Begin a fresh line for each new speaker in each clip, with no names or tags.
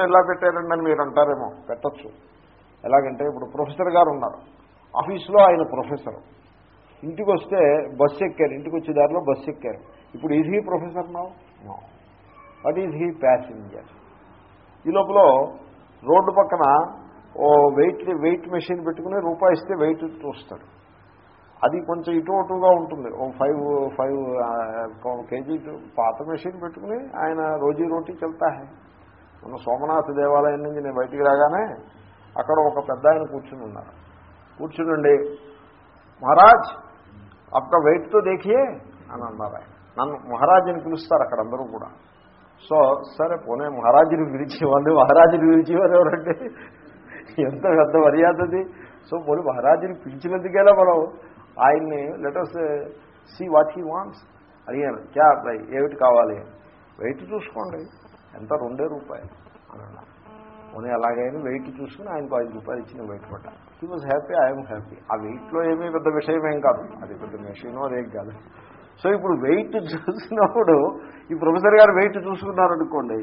ఎలా పెట్టారండి అని మీరు అంటారేమో పెట్టచ్చు. ఎలాగంటే ఇప్పుడు ప్రొఫెసర్ గారు ఉన్నారు ఆఫీస్లో ఆయన ప్రొఫెసర్. ఇంటికి వస్తే బస్సు ఎక్కారు ఇంటికి వచ్చే దారిలో బస్సు ఎక్కారు ఇప్పుడు is he professor no? No. What is he passenger? ఈ లోపల రోడ్డు పక్కన ఓ వెయిట్ వెయిట్ మెషిన్ పెట్టుకుని రూపాయి ఇస్తే వెయిట్ చూస్తాడు అది కొంచెం ఇటు అటుగా ఉంటుంది. ఓ ఫైవ్ ఫైవ్ కేజీ పాత మెషిన్ పెట్టుకుని ఆయన రోజీ రోటీకి వెళ్తా మన సోమనాథ దేవాలయం నుంచి నేను బయటికి రాగానే అక్కడ ఒక పెద్ద ఆయన కూర్చుని ఉన్నారు. కూర్చునండి మహారాజ్ అక్క వెయిట్తో దేఖియే అని అన్నారు ఆయన. నన్ను మహారాజుని పిలుస్తారు అక్కడ అందరూ కూడా. సో సరే పోనే మహారాజుని పిలిచేవాళ్ళు మహారాజుని పిలిచేవారు ఎవరంటే ఎంత పెద్ద మర్యాదది సో పోనీ మహారాజుని పిలిచినందుకేలా మనం ఆయన్ని letters see what he wants అడిగాను. క్యా ఏమిటి కావాలి? వెయిట్ చూసుకోండి. ఎంత? రెండే రూపాయలు అని అన్నారు పోనీ అలాగైనా వెయిట్ చూసుకుని ఆయనకు ఐదు రూపాయలు ఇచ్చిన వెయిట్ పడ్డా he was happy I'm happy ఆ వెయిట్లో ఏమీ పెద్ద విషయం ఏం కాదు. అది పెద్ద మెషిన్ అదేం కాదు. సో ఇప్పుడు వెయిట్ చూసినప్పుడు ఈ ప్రొఫెసర్ గారు weight చూసుకున్నారనుకోండి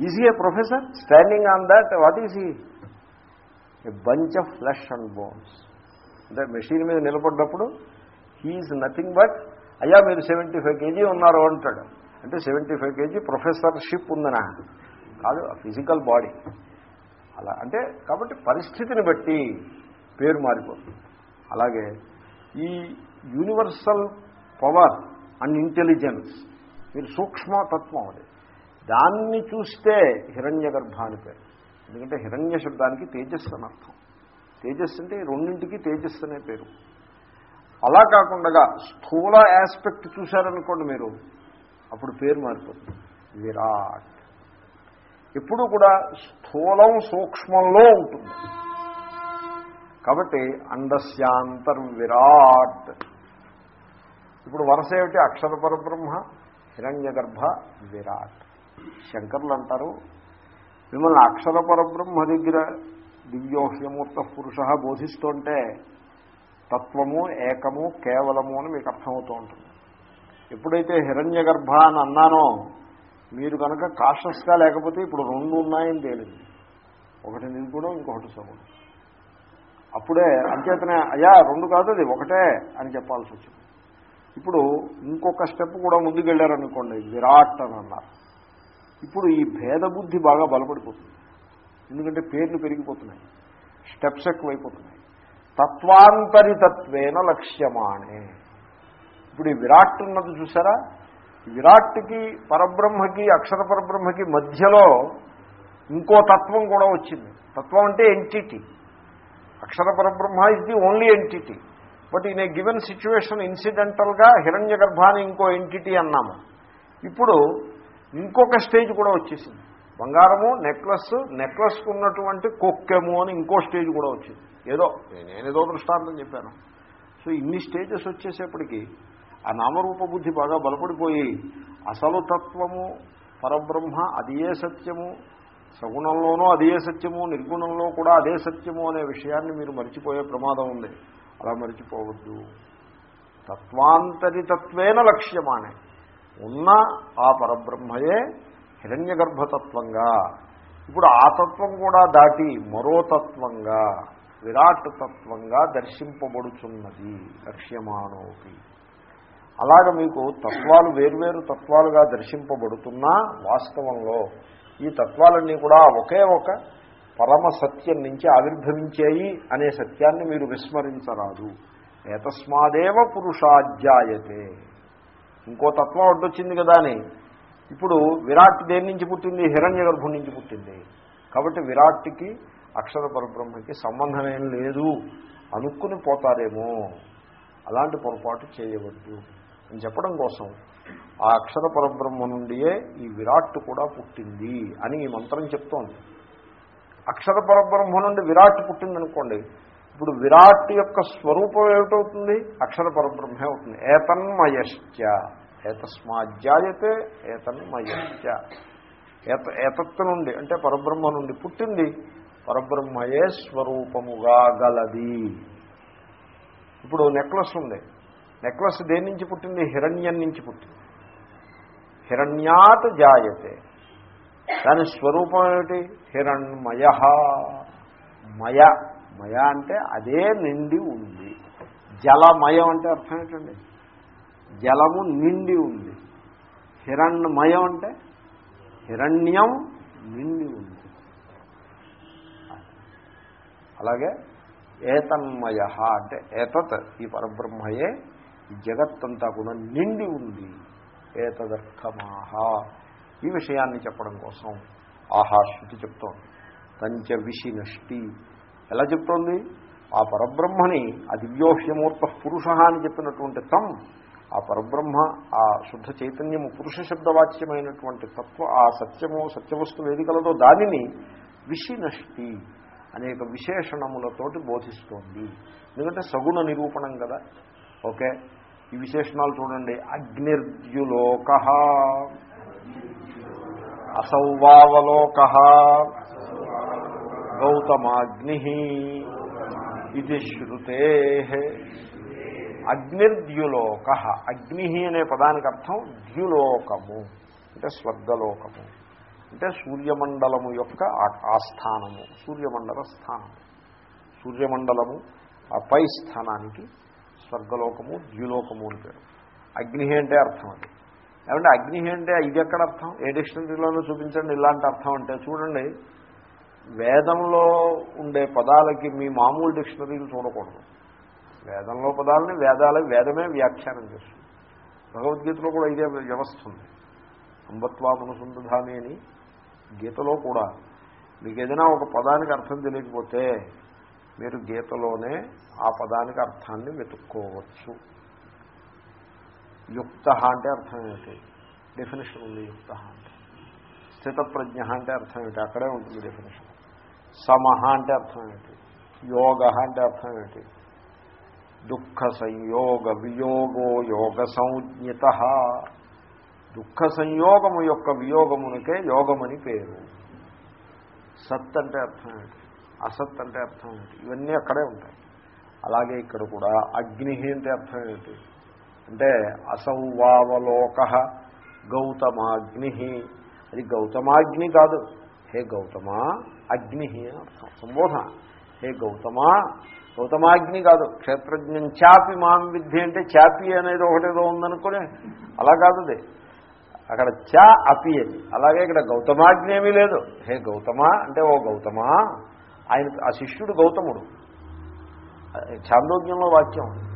is he a professor standing on that what is ఈ a bunch of flesh and bones అంటే మెషిన్ మీద నిలబడ్డప్పుడు హీఈస్ నథింగ్ బట్ అయ్యా మీరు సెవెంటీ ఫైవ్ కేజీ ఉన్నారు అంటాడు. అంటే సెవెంటీ ఫైవ్ కేజీ ప్రొఫెసర్షిప్ ఉందనా? కాదు ఫిజికల్ బాడీ అలా అంటే కాబట్టి పరిస్థితిని బట్టి పేరు మారిపోతుంది. అలాగే ఈ యూనివర్సల్ పవర్ అండ్ ఇంటెలిజెన్స్ మీరు సూక్ష్మతత్వం అది. దాన్ని చూస్తే హిరణ్య గర్భ అని పేరు. ఎందుకంటే హిరణ్య శబ్దానికి తేజస్సు అని అర్థం. తేజస్సు అంటే రెండింటికి తేజస్సు అనే పేరు. అలా కాకుండా స్థూల ఆస్పెక్ట్ చూశారనుకోండి మీరు అప్పుడు పేరు మారిపోతుంది. విరాట్. ఎప్పుడు కూడా స్థూలం సూక్ష్మంలో ఉంటుంది. కాబట్టి అండస్యాంతర్విరాట్ ఇప్పుడు వరుస ఏమిటి? అక్షర పరబ్రహ్మ హిరణ్య గర్భ విరాట్. శంకర్లు అంటారు మిమ్మల్ని అక్షర పరబ్రహ్మ దగ్గర దివ్యోహ్యమూర్త పురుష బోధిస్తుంటే తత్వము ఏకము కేవలము అని మీకు అర్థమవుతూ ఉంటుంది. ఎప్పుడైతే హిరణ్య గర్భ అని అన్నానో మీరు కనుక కాషస్గా లేకపోతే ఇప్పుడు రెండు ఉన్నాయని తేలింది. ఒకటి నిలుపుడం ఇంకొకటి సగుణం అప్పుడే అంచేతనే అయ్యా రెండు కాదు అది ఒకటే అని చెప్పాల్సి వచ్చింది. ఇప్పుడు ఇంకొక స్టెప్ కూడా ముందుకెళ్ళారనుకోండి విరాట్ అని అన్నారు. ఇప్పుడు ఈ భేద బుద్ధి బాగా బలపడిపోతుంది. ఎందుకంటే పేర్లు పెరిగిపోతున్నాయి. స్టెప్స్ ఎక్కువైపోతున్నాయి. తత్వాంతరితత్వేన లక్ష్యమానే. ఇప్పుడు ఈ విరాట్ ఉన్నది చూసారా? విరాట్కి పరబ్రహ్మకి అక్షర పరబ్రహ్మకి మధ్యలో ఇంకో తత్వం కూడా వచ్చింది. తత్వం అంటే ఎంటిటీ అక్షర పరబ్రహ్మ is the only entity but in a given situation ఇన్సిడెంటల్గా హిరణ్య గర్భాన్ని ఇంకో ఎంటిటీ అన్నాము. ఇప్పుడు ఇంకొక స్టేజ్ కూడా వచ్చేసింది. బంగారము నెక్లెస్ నెక్లెస్కు ఉన్నటువంటి కొక్కెము అని ఇంకో స్టేజ్ కూడా వచ్చింది. ఏదో నేనేదో దృష్టాంతం చెప్పాను. సో ఇన్ని స్టేజెస్ వచ్చేసేప్పటికీ ఆ నామరూప బుద్ధి బాగా బలపడిపోయి అసలు తత్వము పరబ్రహ్మ అదియే సత్యము సగుణంలోనూ అదే సత్యము నిర్గుణంలో కూడా అదే సత్యము అనే విషయాన్ని మీరు మర్చిపోయే ప్రమాదం ఉంది. అలా మర్చిపోవద్దు. తత్వాంతరితత్వేన లక్ష్యమానే. ఉన్న ఆ పరబ్రహ్మయే హిరణ్య గర్భతత్వంగా ఇప్పుడు ఆ తత్వం కూడా దాటి మరో తత్వంగా విరాట్ తత్వంగా దర్శింపబడుచున్నది లక్ష్యమానోపి. అలాగ మీకు తత్వాలు వేర్వేరు తత్వాలుగా దర్శింపబడుతున్నా వాస్తవంలో ఈ తత్వాలన్నీ కూడా ఒకే ఒక పరమ సత్యం నుంచి ఆవిర్భవించాయి అనే సత్యాన్ని మీరు విస్మరించరాదు. ఏతస్మాదేవ పురుషాధ్యాయతే. ఇంకో తత్వం అడ్డొచ్చింది కదా అని. ఇప్పుడు విరాట్ దేని నుంచి పుట్టింది? హిరణ్య గర్భం నుంచి పుట్టింది. కాబట్టి విరాట్కి అక్షర పరబ్రహ్మకి సంబంధం ఏం లేదు. అనుకుని పోతారేమో. అలాంటి పొరపాటు చేయవద్దు. అని చెప్పడం కోసం ఆ అక్షర పరబ్రహ్మ నుండియే ఈ విరాట్ కూడా పుట్టింది అని ఈ మంత్రం చెప్తోంది. అక్షర పరబ్రహ్మ నుండి విరాట్ పుట్టిందనుకోండి ఇప్పుడు విరాట్ యొక్క స్వరూపం ఏమిటవుతుంది? అక్షర పరబ్రహ్మే అవుతుంది. ఏతన్మయశ్చ. ఏతస్మాజ్జాయతే ఏతన్మయశ్చ. ఏత ఏతత్వ నుండి అంటే పరబ్రహ్మ నుండి పుట్టింది పరబ్రహ్మయే స్వరూపముగా గలది. ఇప్పుడు నెక్లెస్ ఉంది. నెక్లెస్ దేని నుంచి పుట్టింది? హిరణ్యం నుంచి పుట్టింది. హిరణ్యాత్ జాయతే. దాని స్వరూపం ఏమిటి? హిరణ్మయ. మయ. మయ అంటే అదే నిండి ఉంది. జలమయం అంటే అర్థం ఏంటండి? జలము నిండి ఉంది. హిరణ్మయం అంటే హిరణ్యం నిండి ఉంది. అలాగే ఏతన్మయ అంటే ఏతత్ ఈ పరబ్రహ్మయే ఈ జగత్తంతా కూడా నిండి ఉంది. ఏతదర్థమాహ. ఈ విషయాన్ని చెప్పడం కోసం ఆహా శృతి చెప్తోంది. పంచ విషినష్టి. ఎలా చెప్తోంది? ఆ పరబ్రహ్మని ఆ దివ్యోహ్యమూర్త పురుష అని చెప్పినటువంటి తం ఆ పరబ్రహ్మ ఆ శుద్ధ చైతన్యము పురుష శబ్దవాచ్యమైనటువంటి తత్వ ఆ సత్యము సత్యవస్తువు ఏది కలదో దానిని విషినష్టి అనేక విశేషణములతోటి బోధిస్తోంది. ఎందుకంటే సగుణ నిరూపణం కదా. ఓకే? ఈ విశేషణాలు చూడండి. అగ్నిర్ద్యులోక అసౌవావలోక గౌతమాగ్ని ఇది శృతే. అగ్నిర్ద్యులోక అగ్ని అనే పదానికి అర్థం ద్యులోకము అంటే స్వర్గలోకము అంటే సూర్యమండలము యొక్క ఆస్థానము సూర్యమండల స్థానము. సూర్యమండలము ఆ పై స్థానానికి స్వర్గలోకము ద్యులోకము అని పేరు. అగ్ని అంటే అర్థం అది. ఏమంటే అగ్ని అంటే ఇది ఎక్కడ అర్థం? ఏ డిక్షనరీలోనూ చూపించండి ఇలాంటి అర్థం అంటే చూడండి వేదంలో ఉండే పదాలకి మీ మామూలు డిక్షనరీలు చూడకూడదు. వేదంలో పదాలని వేదాల వేదమే వ్యాఖ్యానం చేస్తుంది. భగవద్గీతలో కూడా ఇదే వ్యవస్థ ఉంది. అంబత్వామనుసుంధామి అని గీతలో కూడా మీకు ఏదైనా ఒక పదానికి అర్థం తెలియకపోతే మీరు గీతలోనే ఆ పదానికి అర్థాన్ని వెతుక్కోవచ్చు. యుక్త అంటే అర్థం ఏంటి డెఫినేషన్ ఉంది యుక్త అంటే. స్థితప్రజ్ఞ అంటే అర్థం ఏంటి అక్కడే ఉంటుంది డెఫినేషన్ సమహ అంటే అర్థం ఏంటి యోగ అంటే అర్థం ఏంటి దుఃఖ సంయోగ వియోగో యోగ సంజ్ఞిత. దుఃఖ సంయోగము యొక్క వియోగమునికే యోగమని పేరు. సత్ అంటే అర్థం ఏంటి అసత్ అంటే అర్థం ఏమిటి ఇవన్నీ అక్కడే ఉంటాయి. అలాగే ఇక్కడ కూడా అగ్ని అంటే అర్థం ఏంటి? అంటే అసౌవావలోక గౌతమాగ్ని అది గౌతమాగ్ని కాదు. హే గౌతమా అగ్ని అర్థం. సంబోధన. హే గౌతమా గౌతమాగ్ని కాదు. క్షేత్రజ్ఞం చాపి మాం విద్య అంటే చాపి అనేది ఒకటేదో ఉందనుకోనే. అలా కాదు అది. అక్కడ చా అపి అది. అలాగే ఇక్కడ గౌతమాగ్ని ఏమీ లేదు. హే గౌతమా అంటే ఓ గౌతమా ఆయన ఆ శిష్యుడు గౌతముడు. చాందోగ్యంలో వాక్యం.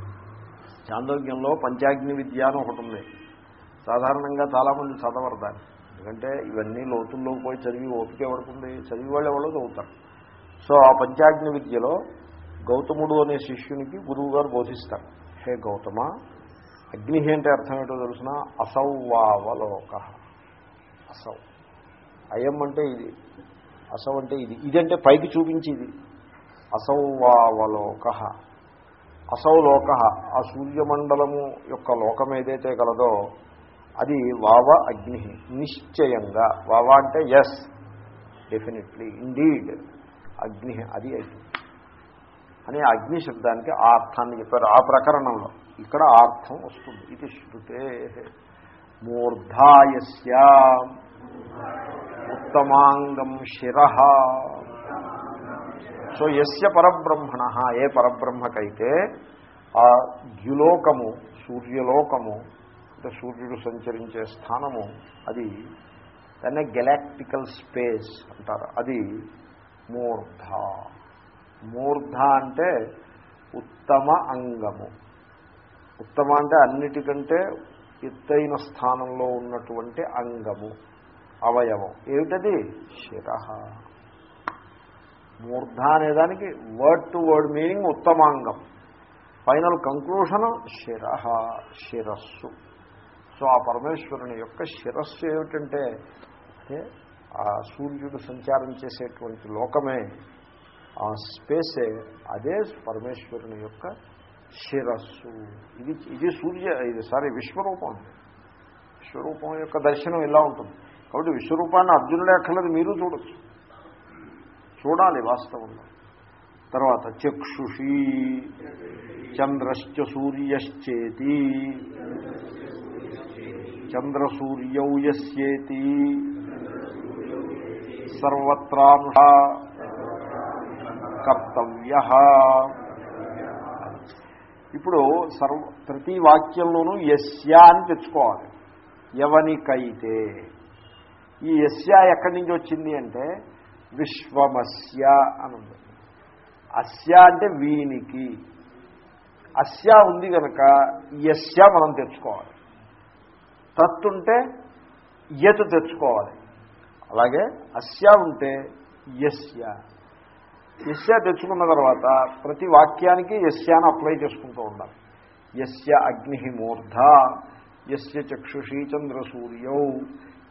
చాందోగ్యంలో పంచాగ్ని విద్య అని ఒకటి ఉంది. సాధారణంగా చాలామంది చదవరు దాన్ని. ఎందుకంటే ఇవన్నీ లోతుల్లోకి పోయి చదివి ఓపిక ఎవరుకుంది చదివి వాళ్ళు ఎవరో చదువుతారు. సో ఆ పంచాగ్ని విద్యలో గౌతముడు అనే శిష్యునికి గురువు గారు బోధిస్తారు. హే గౌతమ అగ్ని అంటే అర్థం ఏంటో తెలిసిన? అసౌవావలోక. అసౌ. అయం అంటే ఇది. అసౌ అంటే ఇది. ఇదంటే పైకి చూపించేది. అసౌవావలోక అసౌలోక ఆ సూర్యమండలము యొక్క లోకం ఏదైతే కలదో అది వావ అగ్ని. నిశ్చయంగా. వావ అంటే ఎస్ డెఫినెట్లీ ఇండీడ్ అగ్ని అది అగ్ని. అనే అగ్ని శబ్దానికి ఆ అర్థాన్ని చెప్పారు ఆ ప్రకరణంలో. ఇక్కడ అర్థం వస్తుంది. ఇది శృతే. మూర్ధాయస్య. ఉత్తమాంగం శిర. సో ఎస్య పరబ్రహ్మణ ఏ పరబ్రహ్మకైతే ఆ ద్యులోకము సూర్యలోకము అంటే సూర్యుడు సంచరించే స్థానము అది దాన్నే గెలాక్టికల్ స్పేస్ అంటారు. అది మూర్ధ. మూర్ధ అంటే ఉత్తమ అంగము. ఉత్తమ అంటే అన్నిటికంటే ఎత్తైన స్థానంలో ఉన్నటువంటి అంగము. అవయవం. ఏమిటది? శిర. మూర్ధ అనేదానికి వర్డ్ టు వర్డ్ మీనింగ్ ఉత్తమాంగం. ఫైనల్ కంక్లూషన్ శిర శిరస్సు. సో ఆ పరమేశ్వరుని యొక్క శిరస్సు ఏమిటంటే అంటే ఆ సూర్యుడు సంచారం చేసేటువంటి లోకమే ఆ స్పేసే అదే పరమేశ్వరుని యొక్క శిరస్సు. ఇది ఇది సూర్య ఇది సారీ విశ్వరూపం. విశ్వరూపం యొక్క దర్శనం ఇలా ఉంటుంది. కాబట్టి విశ్వరూపాన్ని అర్జునుడే అక్కర్లేదు మీరు చూడొచ్చు. చూడాలి వాస్తవంలో తర్వాత చక్షుషి చంద్రశ్చ సూర్యశ్చేతి చంద్రసూర్యౌ యస్యేతి సర్వత్రానుష కర్తవ్య. ఇప్పుడు సర్వ ప్రతి వాక్యంలోనూ యస్య అని తెచ్చుకోవాలి. ఎవనికైతే ఈ ఎస్య ఎక్కడి నుంచి వచ్చింది అంటే విశ్వమస్య అని ఉంది. అస్య అంటే వీనికి. అస్య ఉంది కనుక ఎస్య మనం తెచ్చుకోవాలి. తత్తుంటే యత్ తెచ్చుకోవాలి. అలాగే అస్య ఉంటే యస్య. యస్య తెచ్చుకున్న తర్వాత ప్రతి వాక్యానికి ఎస్యాను అప్లై చేసుకుంటూ ఉండాలి. యస్య అగ్ని మూర్ధ యస్య చక్షుషీ చంద్రసూర్యౌ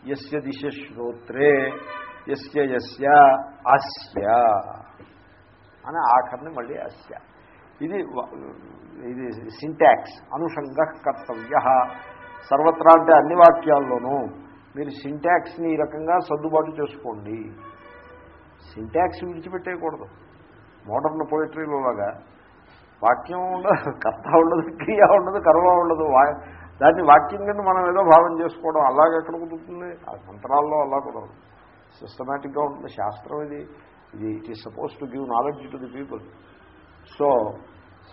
యస్య దిశ శ్రోత్రే యస్య యస్య అస్య అని ఆఖరిని మళ్ళీ అస్య ఇది ఇది సింటాక్స్ అనుషంగ కర్తవ్య సర్వత్రా అంటే అన్ని వాక్యాల్లోనూ మీరు సింటాక్స్ని ఈ రకంగా సర్దుబాటు చేసుకోండి సింటాక్స్ విడిచిపెట్టేయకూడదు మోడర్న్ పోయిటరీలో లాగా వాక్యం ఉండదు కర్త ఉండదు క్రియ ఉండదు కర్మ ఉండదు వా- దాన్ని వాక్యం కింద మనం ఏదో భావం చేసుకోవడం అలాగే ఎక్కడ కుదురుతుంది? ఆ మంత్రాల్లో అలా కుదరదు. సిస్టమేటిక్గా ఉంటుంది. శాస్త్రం ఇది. ఇది it is suppose to give knowledge to the people so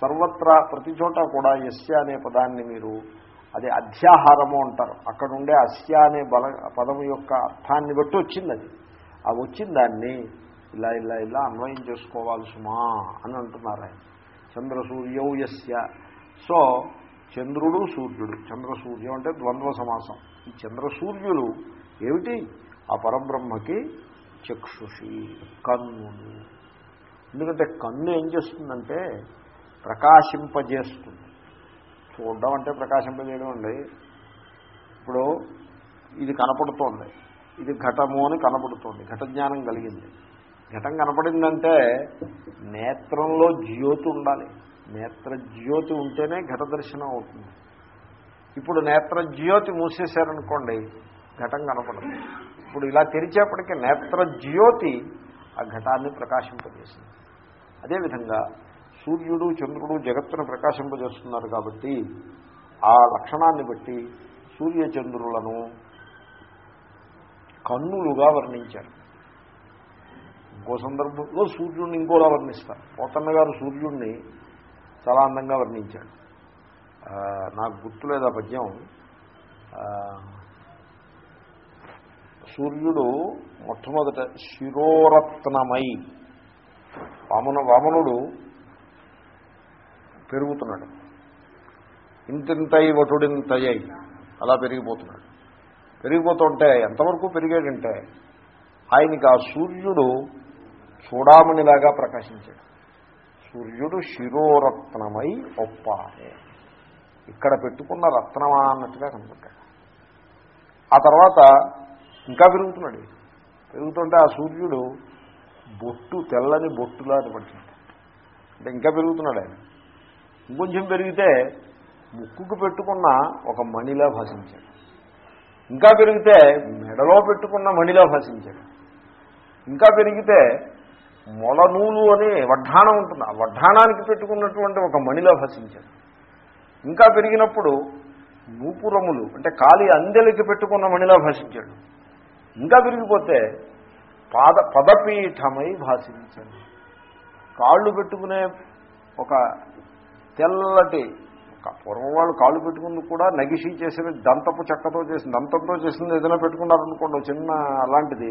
సర్వత్రా ప్రతి చోట కూడా ఎస్య అనే పదాన్ని మీరు అది అధ్యాహారము అంటారు. అక్కడ ఉండే అస్య అనే బల పదం యొక్క అర్థాన్ని బట్టి వచ్చింది అది. ఆ వచ్చిన దాన్ని ఇలా ఇలా ఇలా అన్వయం చేసుకోవాలి సుమా అని అంటున్నారు ఆయన. చంద్ర సూర్యౌ యస్య. సో చంద్రుడు సూర్యుడు. చంద్ర సూర్యం అంటే ద్వంద్వ సమాసం. ఈ చంద్ర సూర్యులు ఏమిటి? ఆ పరబ్రహ్మకి చక్షుషి కన్నులు. ఎందుకంటే కన్ను ఏం చేస్తుందంటే ప్రకాశింపజేస్తుంది. చూడడం అంటే ప్రకాశింపజేయడం అండి. ఇప్పుడు ఇది కనపడుతోంది. ఇది ఘటము అని కనపడుతోంది. ఘట జ్ఞానం కలిగింది. ఘటం కనపడిందంటే నేత్రంలో జ్యోతి ఉండాలి. నేత్ర జ్యోతి ఉంటేనే ఘట దర్శనం అవుతుంది. ఇప్పుడు నేత్ర జ్యోతి మూసేశారనుకోండి ఘటం కనపడదు. ఇప్పుడు ఇలా తెరిచేపటికి నేత్ర జ్యోతి ఆ ఘటాన్ని ప్రకాశింపజేసింది అదేవిధంగా సూర్యుడు చంద్రుడు జగత్తును ప్రకాశింపజేస్తున్నారు కాబట్టి ఆ లక్షణాన్ని బట్టి సూర్యచంద్రులను కన్నులుగా వర్ణించారు. ఇంకో సందర్భంలో సూర్యుడిని ఇంకోలా వర్ణిస్తారు. పోతన్న గారు సూర్యుడిని చాలా అందంగా వర్ణించాడు. నాకు గుర్తులేదు ఆ పద్యం. సూర్యుడు మొట్టమొదట శిరోరత్నమై వామన వామనుడు పెరుగుతున్నాడు. ఇంతింతై వటుడింతయ్యై అలా పెరిగిపోతున్నాడు. పెరిగిపోతుంటే ఎంతవరకు పెరిగాడంటే ఆయనకి ఆ సూర్యుడు చూడామణిలాగా ప్రకాశించాడు. సూర్యుడు శిరోరత్నమై ఒప్పారే ఇక్కడ పెట్టుకున్న రత్నమా అన్నట్టుగా కనపడ్డాడు ఆ తర్వాత ఇంకా పెరుగుతున్నాడు. పెరుగుతుంటే ఆ సూర్యుడు బొట్టు తెల్లని బొట్టులా పడుతుంది అంటే ఇంకా పెరుగుతున్నాడు ఆయన. ఇంకొంచెం పెరిగితే ముక్కుకు పెట్టుకున్న ఒక మణిలా భాషించాడు. ఇంకా పెరిగితే మెడలో పెట్టుకున్న మణిలా భాషించాడు. ఇంకా పెరిగితే మొలనూలు అనే వడ్డాణం ఉంటుంది. ఆ వడ్డాణానికి పెట్టుకున్నటువంటి ఒక మణిలో భాషించాడు ఇంకా పెరిగినప్పుడు నూపురములు అంటే కాలి అందెలకి పెట్టుకున్న మణిలా భాషించాడు ఇంకా పెరిగిపోతే పాద పదపీఠమై భాషించండి. కాళ్ళు పెట్టుకునే ఒక తెల్లటి పూర్వం వాళ్ళు కాళ్ళు పెట్టుకుంది కూడా నగిషి చేసిన దంతపు చెక్కతో చేసిన దంతంతో చేసింది ఏదైనా పెట్టుకున్నారనుకోండి ఒక చిన్న అలాంటిది.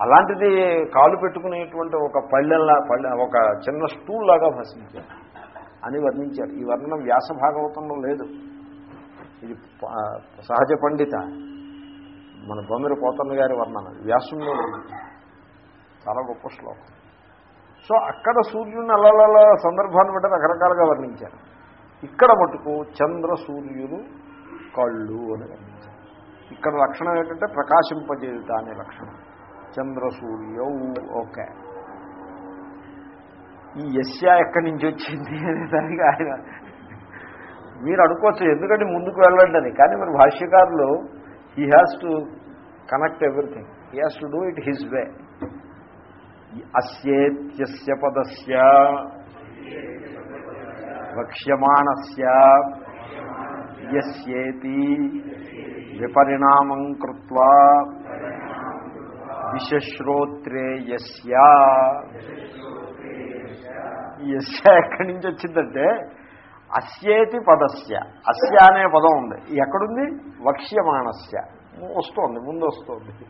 అలాంటిది కాలు పెట్టుకునేటువంటి ఒక పళ్ళెల్లా పళ్ళె ఒక చిన్న స్టూల్ లాగా భసించారు అని వర్ణించారు. ఈ వర్ణం వ్యాస భాగవతంలో లేదు. ఇది సహజ పండిత. మన బొమ్మిరి పోతన్న గారి వర్ణన. వ్యాసంలో లేదు. చాలా గొప్ప శ్లోకం. సో అక్కడ సూర్యుని అలలల సందర్భాన్ని బట్టి రకరకాలుగా వర్ణించారు. ఇక్కడ మటుకు చంద్ర సూర్యులు కళ్ళు అని వర్ణించారు. ఇక్కడ లక్షణం ఏంటంటే ప్రకాశింపజేయుట అనే లక్షణం. చంద్ర సూర్యౌ ఓకే. ఈ యస్య ఎక్కడి నుంచి వచ్చింది అనే దానికి ఆయన మీరు అనుకోవచ్చు ఎందుకంటే ముందుకు వెళ్ళండి అని. కానీ మరి భాష్యకారులు he has to connect everything he has to do it his way అస్యేత్యస్య పదస్య వక్ష్యమాణస్య యస్యేతి విపరిణామం కృత్వా. దిశశ్రోత్రే యస్య యస్య ఎక్కడి నుంచి వచ్చిందంటే అస్యేతి పదస్య. అస్య అనే పదం ఉంది. ఎక్కడుంది? వక్ష్యమాణస్య. వస్తోంది ముందు వస్తోంది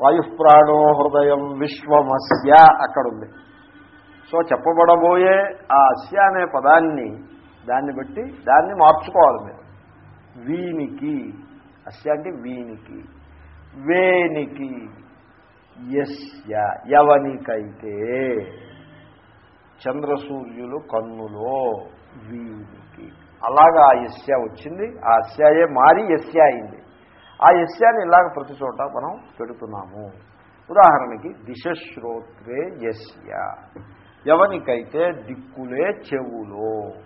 వాయుప్రాణో హృదయం విశ్వమస్య అక్కడుంది. సో చెప్పబడబోయే ఆ అస్య అనే పదాన్ని దాన్ని బట్టి దాన్ని మార్చుకోవాలి మీరు. వీనికి. అస్య అంటే వీనికి. వేనికి. యస్య యవనికైతే చంద్రసూర్యులు కన్నులో వీనికి అలాగా ఆ యస్య వచ్చింది. ఆ అస్యాయే మారి ఎస్య అయింది. ఆ ఎస్యాన్ని ఇలాగ ప్రతి చోట మనం పెడుతున్నాము. ఉదాహరణకి దిశశ్రోత్రే యస్య. ఎవనికైతే దిక్కులే చెవులో.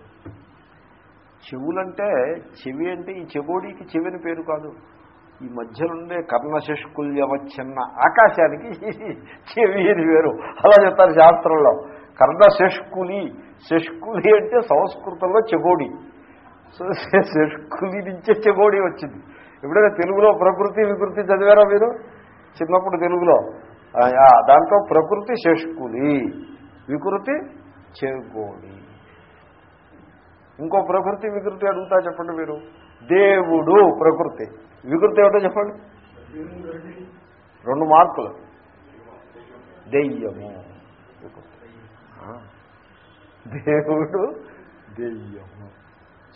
చెవులంటే చెవి అంటే ఈ చెగోడికి చెవిని పేరు కాదు. ఈ మధ్యనుండే కర్ణశష్కుల్యవచ్చన్న ఆకాశానికి చెవి అని వేరు. అలా చెప్తారు శాస్త్రంలో. కర్ణశష్కులి శష్కులి అంటే సంస్కృతంలో చెగోడి. సో శష్కులి నుంచే చెగోడి వచ్చింది. ఎప్పుడైనా తెలుగులో ప్రకృతి వికృతి చదివారా మీరు? చిన్నప్పుడు తెలుగులో. దాంట్లో ప్రకృతి శష్కులి వికృతి చెగోడి. ఇంకో ప్రకృతి వికృతి అడుగుతా చెప్పండి మీరు. దేవుడు ప్రకృతి. వికృతి ఏమిటో చెప్పండి. రెండు మార్కులు. దెయ్యము. దేవుడు దెయ్యము.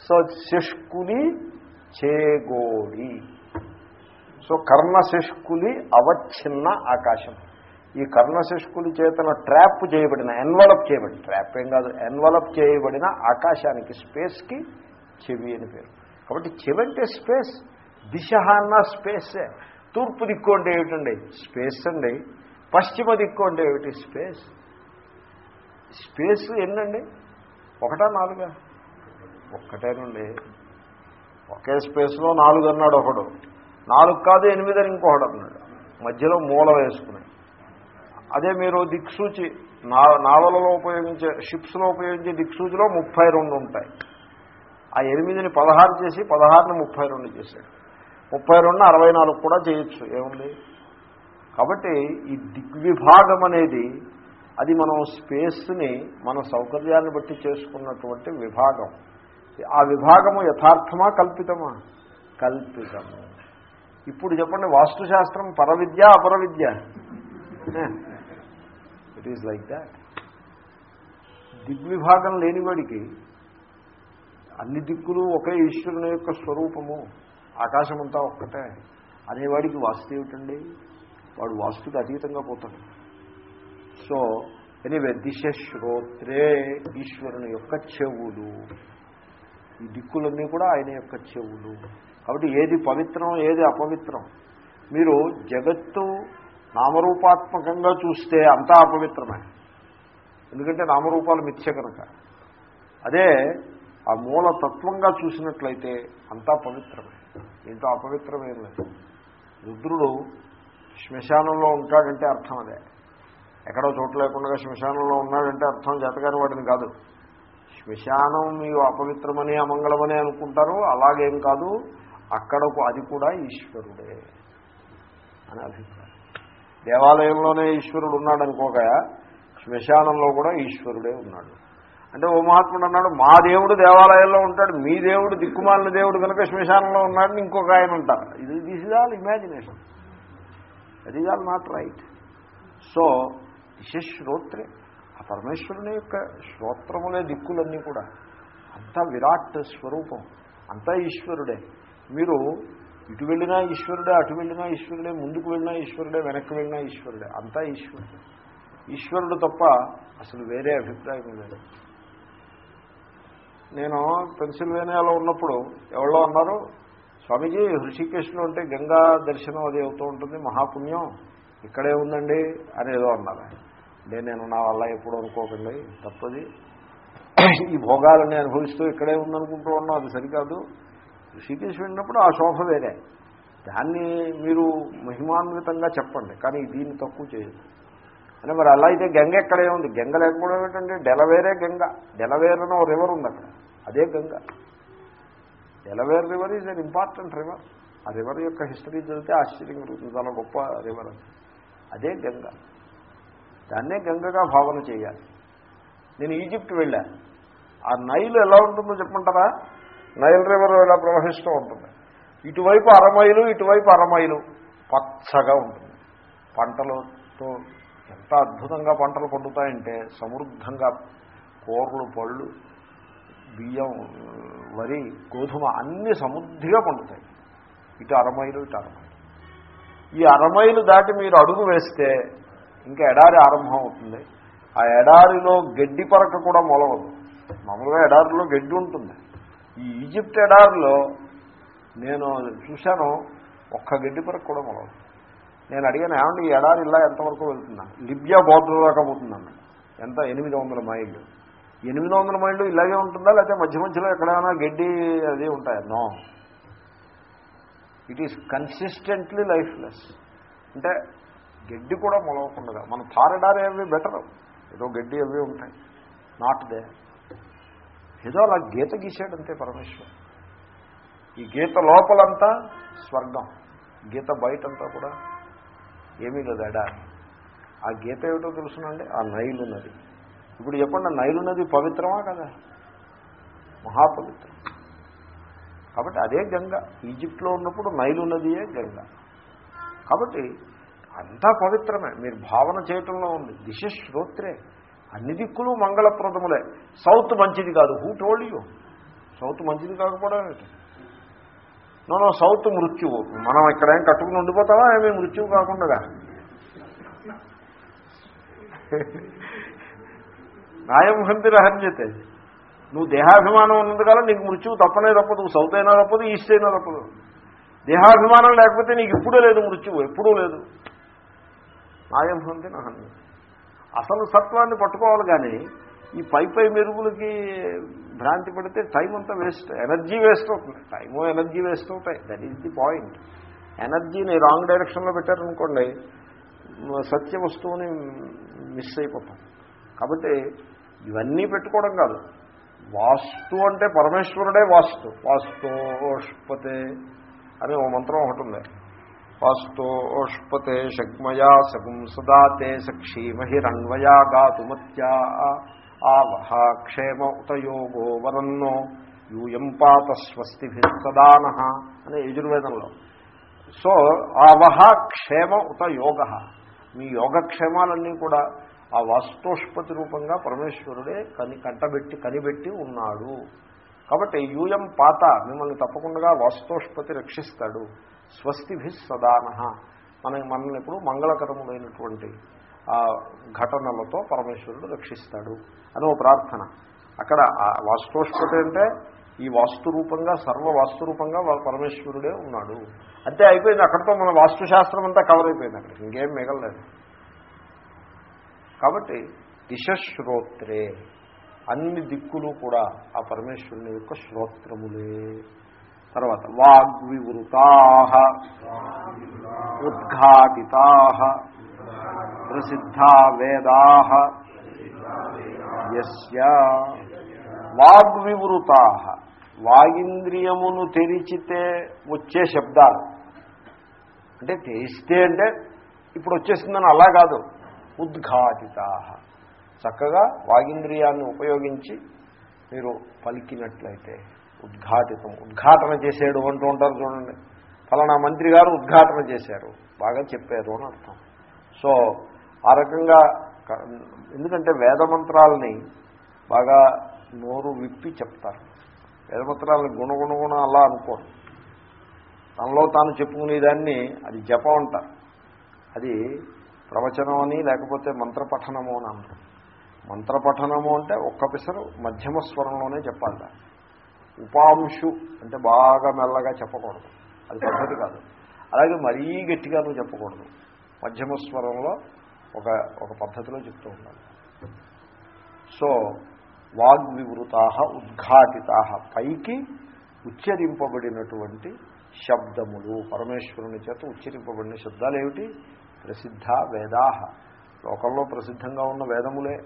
సో శిష్కుని చేగోడి. సో కర్ణశిష్కులి అవచ్ఛిన్న ఆకాశం. ఈ కర్ణశష్కులి చేతన ట్రాప్ చేయబడిన ఎన్వలప్ చేయబడిన ట్రాప్ ఏం కాదు ఎన్వలప్ చేయబడిన ఆకాశానికి స్పేస్కి చెవి అని పేరు. కాబట్టి చెవంటే స్పేస్ దిశ అన్న స్పేసే. తూర్పు దిక్కు అంటే ఏమిటండి? స్పేస్ అండి. పశ్చిమ దిక్కు అంటే ఏమిటి? స్పేస్. స్పేస్ ఎన్నండి? ఒకటా నాలుగా? ఒక్కటేనండి. ఒకే స్పేస్లో నాలుగు అన్నాడు ఒకడు. నాలుగు కాదు ఎనిమిది అని ఇంకొకడు అన్నాడు. మధ్యలో మూల వేసుకుని అదే మీరు దిక్సూచి నా నావలలో ఉపయోగించే షిప్స్లో ఉపయోగించే దిక్సూచిలో ముప్పై రెండు ఉంటాయి. ఆ ఎనిమిదిని పదహారు చేసి పదహారుని ముప్పై రెండు చేశాడు. ముప్పై రెండు అరవై నాలుగు కూడా చేయొచ్చు. ఏముంది? కాబట్టి ఈ దిగ్విభాగం అనేది అది మనం స్పేస్ని మన సౌకర్యాన్ని బట్టి చేసుకున్నటువంటి విభాగం. ఆ విభాగము యథార్థమా కల్పితమా? కల్పితము. ఇప్పుడు చెప్పండి వాస్తుశాస్త్రం పరవిద్య అపరవిద్య? ఇట్ ఈజ్ లైక్ దాట్ దిగ్విభాగం లేనివాడికి అన్ని దిక్కులు ఒకే ఈశ్వరుని యొక్క స్వరూపము. ఆకాశమంతా ఒక్కటే. అనేవాడికి వాస్తు ఏమిటండి? వాడు వాస్తుకి అతీతంగా పోతాడు. సో ఎనివే దిశ శ్రోత్రే ఈశ్వరుని యొక్క చెవులు. ఈ దిక్కులన్నీ కూడా ఆయన యొక్క చెవులు. కాబట్టి ఏది పవిత్రం ఏది అపవిత్రం? మీరు జగత్తు నామరూపాత్మకంగా చూస్తే అంతా అపవిత్రమే. ఎందుకంటే నామరూపాలు మిథ్య కనుక. అదే ఆ మూల తత్వంగా చూసినట్లయితే అంతా పవిత్రమే. దీంతో అపవిత్రమేం లేదు. రుద్రుడు శ్మశానంలో ఉంటాడంటే అర్థం అదే. ఎక్కడో చోటు లేకుండా శ్మశానంలో ఉన్నాడంటే అర్థం జతగాని వాడిని కాదు. శ్మశానం మీరు అపవిత్రమని అమంగళమని అనుకుంటారు అలాగేం కాదు. అక్కడకు అది కూడా ఈశ్వరుడే అని అభిప్రాయం. దేవాలయంలోనే ఈశ్వరుడు ఉన్నాడనుకోక శ్మశానంలో కూడా ఈశ్వరుడే ఉన్నాడు. అంటే ఓ మహాత్ముడు అన్నాడు మా దేవుడు దేవాలయంలో ఉంటాడు మీ దేవుడు దిక్కుమాలిన దేవుడు కనుక శ్మశానంలో ఉన్నాడని ఇంకొక ఆయన ఉంటారు ఇది this is all imagination that is all not right so శ్రోత్రే. ఆ పరమేశ్వరుని యొక్క శ్రోత్రములే దిక్కులన్నీ కూడా. అంతా విరాట్ స్వరూపం. అంతా ఈశ్వరుడే. మీరు ఇటు వెళ్ళినా ఈశ్వరుడే అటు వెళ్ళినా ఈశ్వరుడే ముందుకు వెళ్ళినా ఈశ్వరుడే వెనక్కి వెళ్ళినా ఈశ్వరుడే. అంతా ఈశ్వరుడే. ఈశ్వరుడు తప్ప అసలు వేరే అభిప్రాయం లేదు. నేను పెన్సిల్వేనియాలో ఉన్నప్పుడు ఎవరో అన్నారు స్వామీజీ హృషికేశ్లో ఉంటే గంగా దర్శనం అది అవుతూ ఉంటుంది మహాపుణ్యం ఇక్కడే ఉందండి అని ఏదో అన్నారు. అంటే నేను నా వల్ల ఎప్పుడు అనుకోకండి తప్పది. ఈ భోగాలన్నీ అనుభవిస్తూ ఇక్కడే ఉందనుకుంటూ ఉన్నాం అది సరికాదు. ఋషికేశ్ వెళ్ళినప్పుడు ఆ శోభ వేరే. దాన్ని మీరు మహిమాన్వితంగా చెప్పండి కానీ దీన్ని తక్కువ చేయదు అంటే మరి అలా అయితే గంగ ఎక్కడే ఉంది? గంగ లేకపోవడం ఏంటంటే డెలవేరే గంగ. డెలవేర్ అని రివర్ ఉంది అక్కడ. అదే Ganga. Delaware river is an important river ఆ రివర్ యొక్క హిస్టరీ చదివితే ఆశ్చర్యం కలుగుతుంది. చాలా గొప్ప రివర్ అది. అదే గంగ. దాన్నే గంగగా భావన చేయాలి. నేను ఈజిప్ట్ వెళ్ళాను ఆ నైల్ ఎలా ఉంటుందో చెప్పమంటారా? నైల్ రివర్ ఎలా ప్రవహిస్తూ ఉంటుంది? ఇటువైపు అరమైలు ఇటువైపు అరమైలు పచ్చగా ఉంటుంది. పంటలతో ఎంత అద్భుతంగా పంటలు పండుతాయంటే సమృద్ధంగా కూరలు పళ్ళు బియ్యం వరి గోధుమ అన్నీ సమృద్ధిగా పండుతాయి. ఇటు అరమైలు ఇటు అరమైలు ఈ అరమైలు దాటి మీరు అడుగు వేస్తే ఇంకా ఎడారి ఆరంభం అవుతుంది. ఆ ఎడారిలో గడ్డి పరక కూడా మొలవదు. మామూలుగా ఎడారిలో గడ్డి ఉంటుంది. ఈ ఈజిప్ట్ ఎడారిలో నేను చూశాను ఒక్క గడ్డి పరక కూడా మొలవదు. నేను అడిగాను ఏమంటే ఈ ఎడారి ఇలా ఎంతవరకు వెళ్తున్నా లిబ్యా బోర్డర్ దాకా పోతుందన్న ఎంత? ఎనిమిది వందల మైళ్ళు. ఎనిమిది వందల మైళ్ళు ఇలాగే ఉంటుందా? లేకపోతే మధ్య మధ్యలో ఎక్కడైనా గడ్డి అది ఉంటాయా? No. It is consistently lifeless. అంటే గడ్డి కూడా మొలవకుండా మన తారడారి అవి బెటర్. ఏదో గడ్డి అవి ఉంటాయి. Not they. ఏదో అలా గీత గీసాడంతే పరమేశ్వర్. ఈ గీత లోపలంతా స్వర్గం. గీత బయటంతా కూడా ఏమీ లేదు ఎడారి ఆ గీత ఏమిటో తెలుసునండి ఆ నైలు నది. ఇప్పుడు చెప్పండి నైలు నది పవిత్రమా కదా? మహాపవిత్రం. కాబట్టి అదే గంగ. ఈజిప్ట్లో ఉన్నప్పుడు నైలు నదియే గంగ. కాబట్టి అంతా పవిత్రమే. మీరు భావన చేయటంలో ఉంది. దిశ శ్రోత్రే. అన్ని దిక్కులు మంగళప్రదములే. సౌత్ మంచిది కాదు. హూ టోల్డ్ యూ సౌత్ మంచిది కాకపోవడం ఏంటి? నో సౌత్ మృత్యువు. మనం ఇక్కడ ఏం కట్టుకుని ఉండిపోతావా ఏమీ మృత్యువు కాకుండా నాయం హంతి రహన్యతే. నువ్వు దేహాభిమానం ఉన్నది కదా నీకు మృత్యువు తప్పనే తప్పదు. సౌత్ అయినా తప్పదు ఈస్ట్ అయినా తప్పదు. దేహాభిమానం లేకపోతే నీకు ఇప్పుడూ లేదు మృత్యువు ఎప్పుడూ లేదు. నాయం హంతి నహన్య అసలు సత్వాన్ని పట్టుకోవాలి కానీ ఈ పై పై మెరుగులకి భ్రాంతి పడితే టైం అంతా వేస్ట్ ఎనర్జీ వేస్ట్ అవుతుంది. టైము ఎనర్జీ వేస్ట్ అవుతాయి. దట్ ఈజ్ ది పాయింట్ ఎనర్జీని రాంగ్ డైరెక్షన్లో పెట్టారనుకోండి సత్య వస్తువుని మిస్ అయిపోతాం. కాబట్టి ఇవన్నీ పెట్టుకోవడం కాదు. వాస్తు అంటే పరమేశ్వరుడే వాస్తు. వాస్తోష్పతే అని ఓ మంత్రం ఒకటి ఉంది. వాస్తోష్పతే శగ్మయా సగుం సదా తే సక్షీమహిరన్వయా గాతుమత్యా ఆవహ క్షేమ ఉతయోగో వరన్నో యూయం పాత స్వస్తిభిస్తదాన అనే యజుర్వేదంలో. సో ఆవహ క్షేమ ఉత యోగ మీ యోగక్షేమాలన్నీ కూడా ఆ వాస్తోష్పతి రూపంగా పరమేశ్వరుడే కని కంటబెట్టి కనిపెట్టి ఉన్నాడు. కాబట్టి యూయం పాత మిమ్మల్ని తప్పకుండా వాస్తోష్పతి రక్షిస్తాడు. స్వస్తిభి సదాన. మన మనల్ని ఇప్పుడు మంగళకరములైనటువంటి ఆ ఘటనలతో పరమేశ్వరుడు రక్షిస్తాడు అని ఓ ప్రార్థన. అక్కడ వాస్తోష్పతి అంటే ఈ వాస్తు రూపంగా సర్వ వాస్తు రూపంగా పరమేశ్వరుడే ఉన్నాడు. అంతే అయిపోయింది. అక్కడితో మన వాస్తుశాస్త్రం అంతా కవర్ అయిపోయింది అక్కడ. ఇంకేం మిగలలేదు. కాబట్టి దిశశ్రోత్రే అన్ని దిక్కులు కూడా ఆ పరమేశ్వరుని యొక్క శ్రోత్రములే. తర్వాత వాగ్వివృతా ఉద్ఘాటితా ప్రసిద్ధా వేదా. యస్య వాగ్వివృతా. వాగింద్రియమును తెరిచితే వచ్చే శబ్దాలు. అంటే తెరిస్తే అంటే ఇప్పుడు వచ్చేసిందని అలా కాదు. ఉద్ఘాటితా. చక్కగా వాగింద్రియాన్ని ఉపయోగించి మీరు పలికినట్లయితే ఉద్ఘాటితం. ఉద్ఘాటన చేసేడు అంటూ ఉంటారు చూడండి. ఫలానా మంత్రి గారు ఉద్ఘాటన చేశారు. బాగా చెప్పారు అని అర్థం. సో ఆ రకంగా ఎందుకంటే వేదమంత్రాలని బాగా నోరు విప్పి చెప్తారు. వేదమంత్రాలను గుణగుణగుణ అలా అనుకోరు. తనలో తాను చెప్పుకునేదాన్ని అది జపం అంటారు. అది ప్రవచనం అని లేకపోతే మంత్రపఠనము అని అంటారు. మంత్రపఠనము అంటే ఒక్క పిసరు మధ్యమ స్వరంలోనే చెప్పాలి. ఉపాంశు అంటే బాగా మెల్లగా చెప్పకూడదు. అది పద్ధతి కాదు. అలాగే మరీ గట్టిగా నువ్వు చెప్పకూడదు. మధ్యమ స్వరంలో ఒక ఒక పద్ధతిలో చెప్తూ ఉన్నాను. సో వాగ్వివృతా ఉద్ఘాటితా పైకి ఉచ్చరింపబడినటువంటి శబ్దములు. పరమేశ్వరుని చేత ఉచ్చరింపబడిన శబ్దాలు ఏమిటి ప్రసిద్ధ వేదాహ లోకంలో ప్రసిద్ధంగా ఉన్న వేదములే.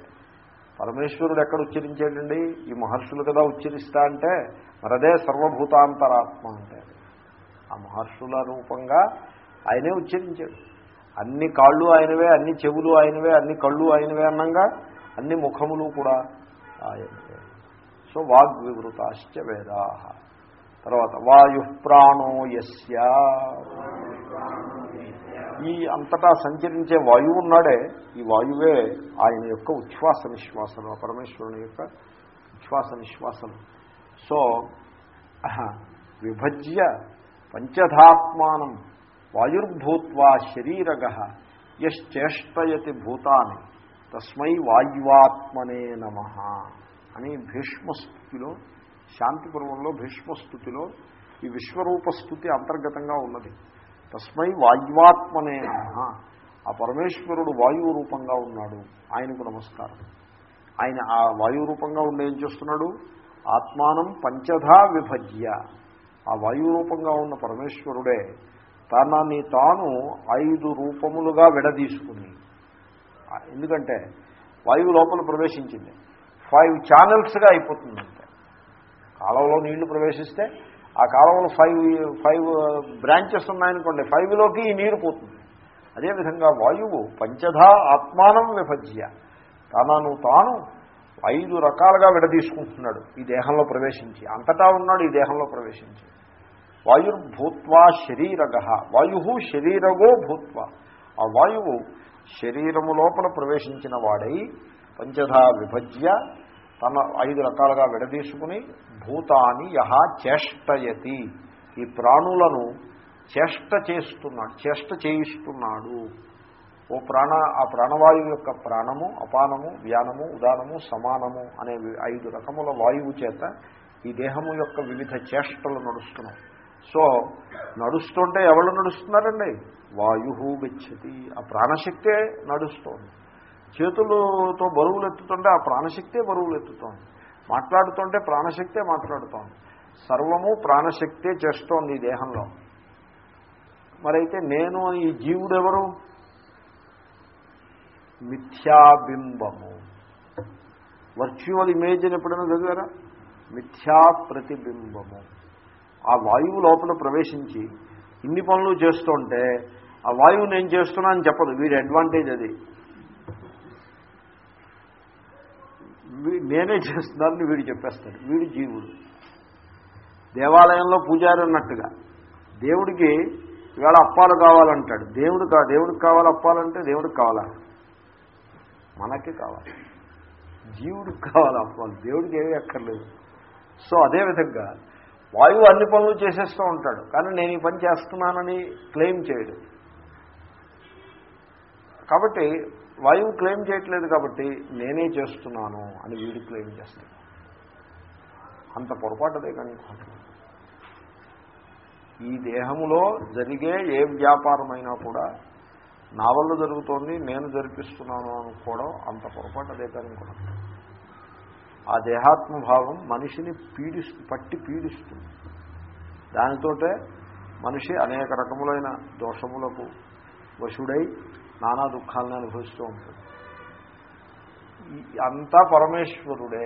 పరమేశ్వరుడు ఎక్కడ ఉచ్చరించాడండి? ఈ మహర్షులు కదా ఉచ్చరిస్తా అంటే మరదే సర్వభూతాంతరాత్మ అంటే. ఆ మహర్షుల రూపంగా ఆయనే ఉచ్చరించాడు. అన్ని కాళ్ళు ఆయనవే అన్ని చెవులు ఆయనవే అన్ని కళ్ళు ఆయనవే అన్నంగా అన్ని ముఖములు కూడా ఆయనవే. సో వాగ్వివృతాశ్చ వేదా. తర్వాత వాయు ప్రాణో యస్య. ఈ అంతటా సంచరించే వాయువు ఉన్నాడే ఈ వాయువే ఆయన యొక్క ఉచ్ఛ్వాస నిశ్వాసం ఆ పరమేశ్వరుని యొక్క ఉచ్ఛ్వాస నిశ్వాసం సో విభజ్య పంచధాత్మానం వాయుర్భూత్వా శరీరగ యశ్చేష్టయతి భూతాన్ని తస్మై వాయువాత్మనే నమ అని భీష్మస్థుతిలో శాంతి పర్వంలో భీష్మస్థుతిలో ఈ విశ్వరూప స్థుతి అంతర్గతంగా ఉన్నది. తస్మై వాయువాత్మనే నమ. ఆ పరమేశ్వరుడు వాయువు రూపంగా ఉన్నాడు. ఆయనకు నమస్కారం. ఆయన ఆ వాయువు రూపంగా ఉండి ఏం చేస్తున్నాడు? ఆత్మానం పంచధా విభజ్య. ఆ వాయు రూపంగా ఉన్న పరమేశ్వరుడే తనని తాను ఐదు రూపములుగా విడదీసుకుని ఎందుకంటే వాయువు లోపల ప్రవేశించింది. ఫైవ్ ఛానల్స్గా అయిపోతుందంటే కాలంలో నీళ్ళు ప్రవేశిస్తే ఆ కాలంలో ఫైవ్ ఫైవ్ బ్రాంచెస్ ఉన్నాయనుకోండి ఫైవ్లోకి ఈ నీరు పోతుంది. అదేవిధంగా వాయువు పంచధా ఆత్మానం విభజ్య. తనను తాను ఐదు రకాలుగా విడదీసుకుంటున్నాడు ఈ దేహంలో ప్రవేశించి. అంతటా ఉన్నాడు ఈ దేహంలో ప్రవేశించి. వాయుర్భూత్వా శరీరగ. వాయు శరీరగో భూత్వ. ఆ వాయువు శరీరము లోపల ప్రవేశించిన వాడై పంచధా విభజ్య తన ఐదు రకాలుగా విడదీసుకుని భూతాన్ని యహ చేష్టయతి. ఈ ప్రాణులను చేష్ట చేస్తున్నాడు చేష్ట చేయిస్తున్నాడు. ఓ ప్రాణ ఆ ప్రాణవాయువు యొక్క ప్రాణము అపానము వ్యానము ఉదానము సమానము అనే ఐదు రకముల వాయువు చేత ఈ దేహము యొక్క వివిధ చేష్టలు నడుస్తున్నాయి. సో నడుస్తుంటే ఎవరు నడుస్తున్నారండి? వాయు గచ్చతి ఆ ప్రాణశక్తే నడుస్తోంది. చేతులతో బరువులు ఎత్తుతుంటే ఆ ప్రాణశక్తే బరువులు ఎత్తుతోంది. మాట్లాడుతుంటే ప్రాణశక్తే మాట్లాడుతోంది. సర్వము ప్రాణశక్తే చేస్తోంది ఈ దేహంలో. మరైతే నేను ఈ జీవుడు ఎవరు? మిథ్యాబింబము. వర్చువల్ ఇమేజ్ అని ఎప్పుడైనా చదివారా? మిథ్యా ప్రతిబింబము ఆ వాయువు లోపల ప్రవేశించి ఇన్ని పనులు చేస్తుంటే ఆ వాయువు నేను చేస్తున్నా అని చెప్పదు. వీడి అడ్వాంటేజ్ అది. నేనే చేస్తున్నానని వీడు చెప్పేస్తాడు. వీడు జీవుడు. దేవాలయంలో పూజారి అన్నట్టుగా. దేవుడికి ఇవాళ అప్పాలు కావాలంటాడు. దేవుడు కా దేవుడికి కావాలి అప్పాలంటే దేవుడికి కావాలా? మనకి కావాలి. జీవుడికి కావాలి అప్పాలు. దేవుడికి ఏమీ అక్కర్లేదు. సో అదేవిధంగా వాయువు అన్ని పనులు చేసేస్తూ ఉంటాడు. కానీ నేను ఈ పని చేస్తున్నానని క్లెయిమ్ చేయడు. కాబట్టి వాయువు క్లెయిమ్ చేయట్లేదు కాబట్టి నేనే చేస్తున్నాను అని వీడు క్లెయిమ్ చేస్తాడు. అంత పొరపాటుదే కానీ ఈ దేహములో జరిగే ఏ వ్యాపారమైనా కూడా నా వల్ల జరుగుతోంది నేను జరిపిస్తున్నాను అనుకోవడం అంత పొరపాటు అదే కానీ కూడా ఆ దేహాత్మభావం మనిషిని పీడిస్తు పట్టి పీడిస్తుంది. దానితోటే మనిషి అనేక రకములైన దోషములకు వశుడై నానా దుఃఖాలను అనుభవిస్తూ ఉంటాడు. అంతా పరమేశ్వరుడే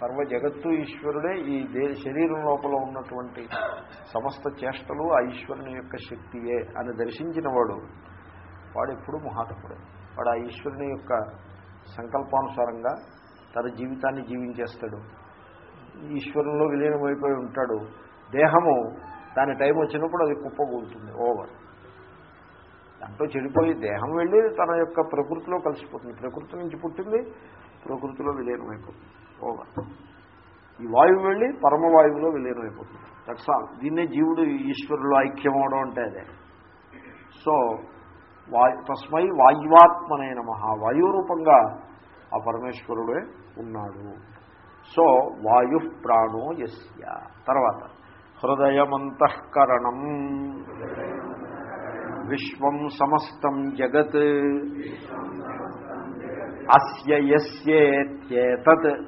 సర్వ జగత్తు ఈశ్వరుడే ఈ దే శరీరం లోపల ఉన్నటువంటి సమస్త చేష్టలు ఆ ఈశ్వరుని యొక్క శక్తియే అని దర్శించిన వాడు వాడు ఎప్పుడు వాడు ఆ ఈశ్వరుని యొక్క సంకల్పానుసారంగా తన జీవితాన్ని జీవించేస్తాడు. ఈశ్వరంలో విలీనమైపోయి ఉంటాడు. దేహము దాని టైం వచ్చినప్పుడు అది కుప్పగూలుతుంది ఓవర్. దాంట్లో చెడిపోయి దేహం వెళ్ళి తన యొక్క ప్రకృతిలో కలిసిపోతుంది. ప్రకృతి నుంచి పుట్టింది ప్రకృతిలో విలీనమైపోతుంది. ఓవర్. ఈ వాయువు వెళ్ళి పరమవాయువులో విలీనమైపోతుంది. దట్స్ ఆల్ దీన్నే జీవుడు ఈశ్వరులో ఐక్యం అవడం అంటే అదే. సో వాయు తస్మై వాయువాత్మనైన మహా వాయు రూపంగా ఆ పరమేశ్వరుడే ఉన్నాడు. సో వాయు ప్రాణో యస్య. తర్వాత హృదయమంతఃకరణం. విశ్వం సమస్తం జగత్. అస్య యస్యేత్యేతత్.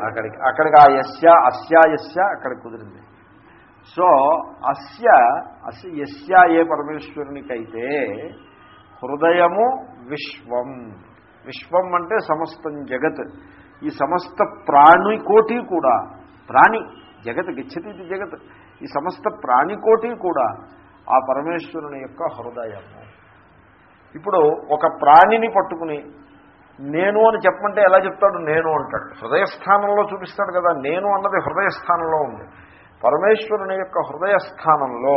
అక్కడికి అక్కడికి ఆ యస్య అస్య అక్కడికి కుదిరింది. సో అస్య అస్య యస్య ఏ పరమేశ్వరునికైతే హృదయము విశ్వం. విశ్వం అంటే సమస్తం జగత్. ఈ సమస్త ప్రాణికోటి కూడా ప్రాణి జగత్ గచ్చతి జగత్. ఈ సమస్త ప్రాణికోటి కూడా ఆ పరమేశ్వరుని యొక్క హృదయము. ఇప్పుడు ఒక ప్రాణిని పట్టుకుని నేను అని చెప్పమంటే ఎలా చెప్తాడు? నేను అంటాడు. హృదయస్థానంలో చూపిస్తాడు కదా నేను అన్నది హృదయస్థానంలో ఉంది. పరమేశ్వరుని యొక్క హృదయస్థానంలో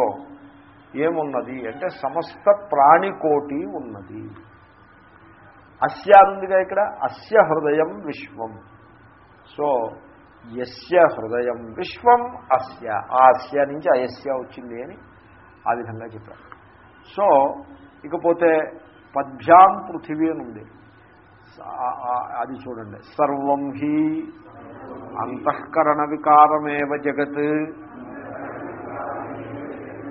ఏమున్నది అంటే సమస్త ప్రాణికోటి ఉన్నది. అస్య ఉందిగా ఇక్కడ? అస్య హృదయం విశ్వం. సో యస్య హృదయం విశ్వం అస్య. ఆ అస్య నుంచి అయస్య వచ్చింది అని ఆ విధంగా చెప్పారు. సో ఇకపోతే పద్భ్యాం పృథివీ అని ఉంది. అది చూడండి. సర్వం హి అంతఃకరణ వికారమేవ జగత్.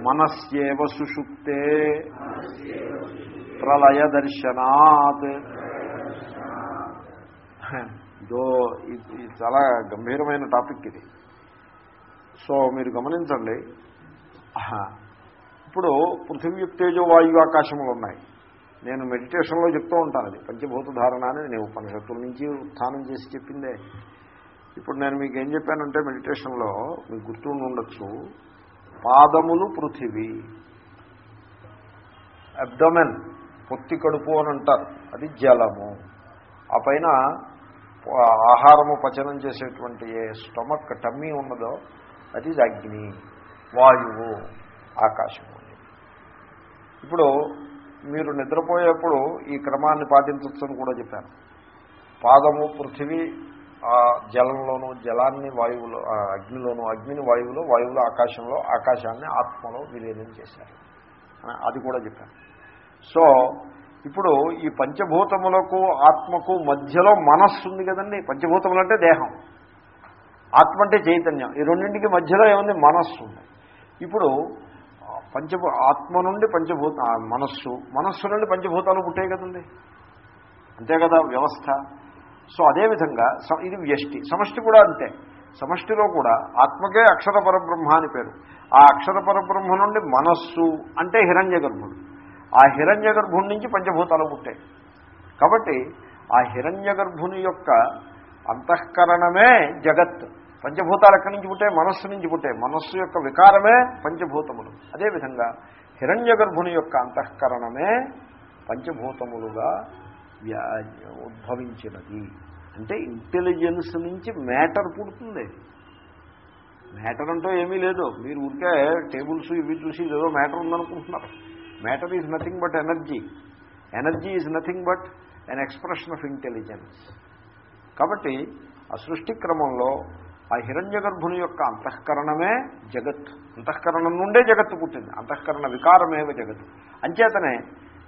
మనస్యేవ సుషుప్తే ప్రళయ దర్శనాత్ ఇదో ఇది ఇది చాలా గంభీరమైన టాపిక్ ఇది. సో మీరు గమనించండి. ఇప్పుడు పృథివ్యుక్తేజో వాయు ఆకాశములు ఉన్నాయి. నేను మెడిటేషన్లో చెప్తూ ఉంటాను అది. పంచభూత ధారణ అని నేను ఉపనిషత్తుల నుంచి ఉత్థానం చేసి చెప్పిందే. ఇప్పుడు నేను మీకు ఏం చెప్పానంటే మెడిటేషన్లో మీకు గుర్తుండి ఉండొచ్చు. పాదములు పృథివీ. అబ్డమెన్ పొత్తి కడుపు అని అంటారు. అది జలము. ఆ పైన ఆహారము పచనం చేసేటువంటి ఏ స్టమక్ టమ్మీ ఉన్నదో అది అగ్ని వాయువు ఆకాశము ఇప్పుడు మీరు నిద్రపోయేప్పుడు ఈ క్రమాన్ని పాటించవచ్చని కూడా చెప్పాను. పాదము పృథివీ ఆ జలంలోనూ జలాన్ని వాయువులో అగ్నిలోనూ అగ్నిని వాయువులో వాయువులో ఆకాశంలో ఆకాశాన్ని ఆత్మలో విలీనం చేశారు. అది కూడా చెప్పాను సో ఇప్పుడు ఈ పంచభూతములకు ఆత్మకు మధ్యలో మనస్సు ఉంది కదండి. పంచభూతములు అంటే దేహం. ఆత్మ అంటే చైతన్యం. ఈ రెండింటికి మధ్యలో ఏముంది? మనస్సు ఉంది. ఇప్పుడు పంచభూ ఆత్మ నుండి పంచభూత మనస్సు మనస్సు నుండి పంచభూతాలు పుట్టాయి కదండి. అంతే కదా వ్యవస్థ. సో అదేవిధంగా స- ఇది వ్యష్టి. సమష్టి కూడా అంతే. సమష్టిలో కూడా ఆత్మకే అక్షర పరబ్రహ్మ అని పేరు. ఆ అక్షర పరబ్రహ్మ నుండి మనస్సు అంటే హిరణ్య గర్భుడు. ఆ హిరణ్య గర్భుడి నుంచి పంచభూతాలు పుట్టాయి. కాబట్టి ఆ హిరణ్య గర్భుని యొక్క అంతఃకరణమే జగత్. పంచభూతాలు ఎక్కడి నుంచి పుట్టాయి? మనస్సు నుంచి పుట్టాయి. మనస్సు యొక్క వికారమే పంచభూతములు. అదేవిధంగా హిరణ్య గర్భుని యొక్క అంతఃకరణమే పంచభూతములుగా ఉద్భవించినది. అంటే ఇంటెలిజెన్స్ నుంచి మ్యాటర్ పుడుతుంది. మ్యాటర్ అంటూ ఏమీ లేదు. మీరు ఊరికే టేబుల్స్ ఇవి చూసి ఏదో matter ఉందనుకుంటున్నారు. Matter is nothing but energy energy is nothing but an expression of intelligence కాబట్టి ఆ సృష్టి క్రమంలో ఆ హిరణ్య గర్భుని యొక్క అంతఃకరణమే జగత్ అంతఃకరణం నుండే జగత్తు పుట్టింది. అంతఃకరణ వికారమేవ జగత్ అంచేతనే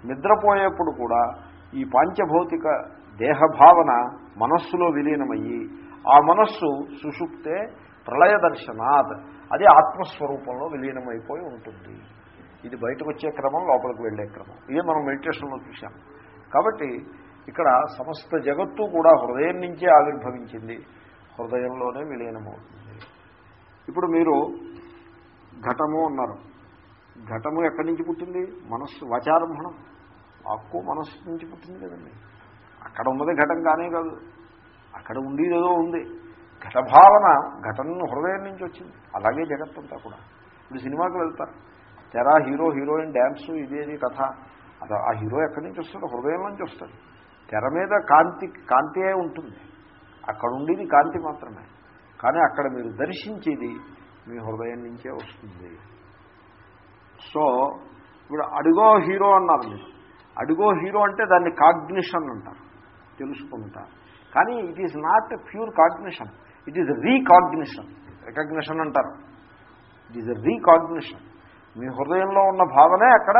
నిద్రపోయేప్పుడు కూడా ఈ పాంచభౌతిక దేహభావన మనస్సులో విలీనమయ్యి ఆ మనస్సు సుషుప్తే ప్రళయ దర్శనాత్ అది ఆత్మస్వరూపంలో విలీనమైపోయి ఉంటుంది. ఇది బయటకు వచ్చే క్రమం లోపలికి వెళ్ళే క్రమం. ఇదే మనం మెడిటేషన్లో చూసాం కాబట్టి ఇక్కడ సమస్త జగత్తు కూడా హృదయం నుంచే ఆవిర్భవించింది. హృదయంలోనే విలీనమవుతుంది. ఇప్పుడు మీరు ఘటము అన్నారు. ఘటము ఎక్కడి నుంచి పుట్టింది? మనస్సు వాచారంభణం. వాక్కు మనస్సు నుంచి పుట్టింది కదండి. అక్కడ ఉన్నది ఘటం కానే కాదు. అక్కడ ఉండేది ఏదో ఉంది. ఘటభావన ఘటన హృదయం నుంచి వచ్చింది. అలాగే జగత్తంతా కూడా. ఇప్పుడు సినిమాకి వెళ్తారు తెరా హీరో హీరోయిన్ డ్యాన్సు ఇదేది కథ. అది ఆ హీరో ఎక్కడి నుంచి వస్తాడు హృదయం నుంచి వస్తాడు. తెర మీద కాంతి కాంతియే ఉంటుంది? అక్కడ ఉండేది కాంతి మాత్రమే. కానీ అక్కడ మీరు దర్శించేది మీ హృదయం నుంచే వస్తుంది. సో ఇప్పుడు అడుగో హీరో అన్నారు మీరు. అడుగో హీరో అంటే దాన్ని కాగ్నిషన్ అంటారు తెలుసుకుంటా. కానీ it is not pure cognition it is recognition recognition అంటారు. ఇట్ ఈజ్ రీకాగ్నిషన్ మీ హృదయంలో ఉన్న భావనే అక్కడ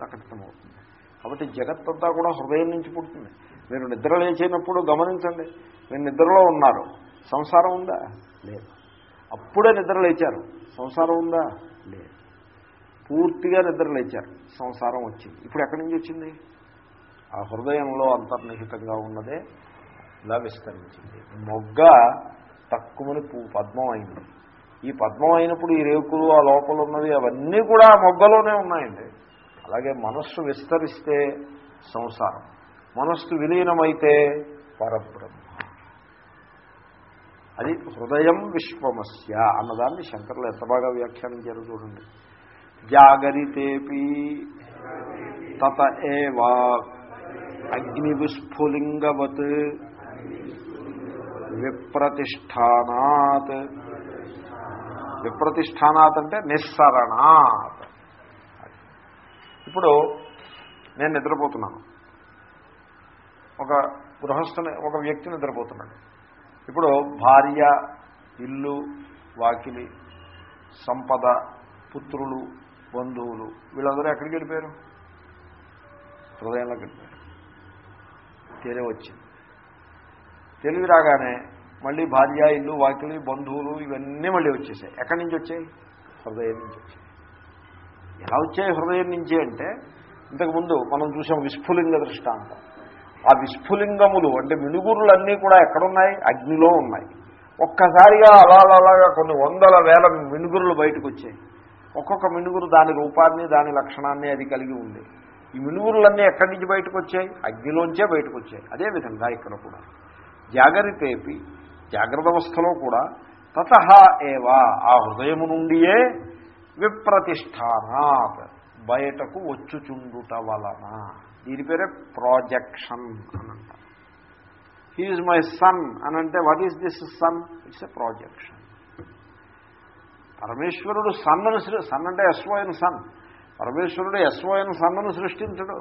ప్రకటితమవుతుంది. కాబట్టి జగత్తంతా కూడా హృదయం నుంచి పుడుతుంది. మీరు నిద్ర లేచినప్పుడు గమనించండి మీరు నిద్రలో ఉన్నారు సంసారం ఉందా? లేదు. అప్పుడే నిద్ర లేచారు సంసారం ఉందా? లేదు. పూర్తిగా నిద్ర లేచారు. సంసారం వచ్చింది. ఇప్పుడు ఎక్కడి నుంచి వచ్చింది? ఆ హృదయంలో అంతర్నిహితంగా ఉన్నదే ఇలా విస్తరించింది. మొగ్గ తక్కువని పూ పద్మం అయింది ఈ పద్మం అయినప్పుడు ఈ రేకులు ఆ లోపల ఉన్నవి అవన్నీ కూడా ఆ మొగ్గలోనే ఉన్నాయండి. అలాగే మనస్సు విస్తరిస్తే సంసారం. మనస్సు విలీనమైతే పరబ్రహ్మ. అది హృదయం విశ్వమస్య అన్నదాన్ని శంకర్లు ఎంత బాగా వ్యాఖ్యానించారు చూడండి. జాగరితేపి తత ఏవా అగ్నివిస్ఫులింగవత్ విప్రతిష్టానాత్ విప్రతిష్టానాత్ అంటే నిస్సరణాత్. ఇప్పుడు నేను నిద్రపోతున్నాను. ఒక గృహస్థుని ఒక వ్యక్తి నిద్రపోతున్నాడు. ఇప్పుడు భార్య ఇల్లు వాకిలి సంపద పుత్రులు బంధువులు వీళ్ళందరూ ఎక్కడికి వెళ్ళిపోయారు? హృదయంలోకి వెళ్ళిపోయారు. తెలివి వచ్చింది. తెలివి రాగానే మళ్ళీ భార్య ఇల్లు వాకిలి బంధువులు ఇవన్నీ మళ్ళీ వచ్చేసాయి. ఎక్కడి నుంచి వచ్చాయి? హృదయం నుంచి వచ్చాయి. ఎలా వచ్చాయి హృదయం నుంచి అంటే ఇంతకుముందు మనం చూసాం విస్ఫులింగ దృష్టాంతం. ఆ విస్ఫులింగములు అంటే మినుగురులన్నీ కూడా ఎక్కడున్నాయి? అగ్నిలో ఉన్నాయి. ఒక్కసారిగా అలా అలాగా కొన్ని వందల వేల మినుగురులు బయటకు వచ్చాయి. ఒక్కొక్క మినుగురు దాని రూపాన్ని దాని లక్షణాన్ని అది కలిగి ఉంది. ఈ మినుగురులన్నీ ఎక్కడి నుంచి బయటకు వచ్చాయి అగ్నిలోంచే బయటకు వచ్చాయి అదేవిధంగా ఇక్కడ కూడా. జాగరితేపి జాగ్రత్త అవస్థలో కూడా తత ఏవా ఆ హృదయము నుండియే విప్రతిష్టానాత్ బయటకు వచ్చుచుండుట వలన. దీని పేరే ప్రాజెక్షన్ అని అంటారు హీఈ్ మై సన్ అని అంటే what is this sun it's a projection పరమేశ్వరుడు సన్నను సన్ అంటే ఎస్వైన సన్. పరమేశ్వరుడు ఎస్వైన సన్నను సృష్టించడు.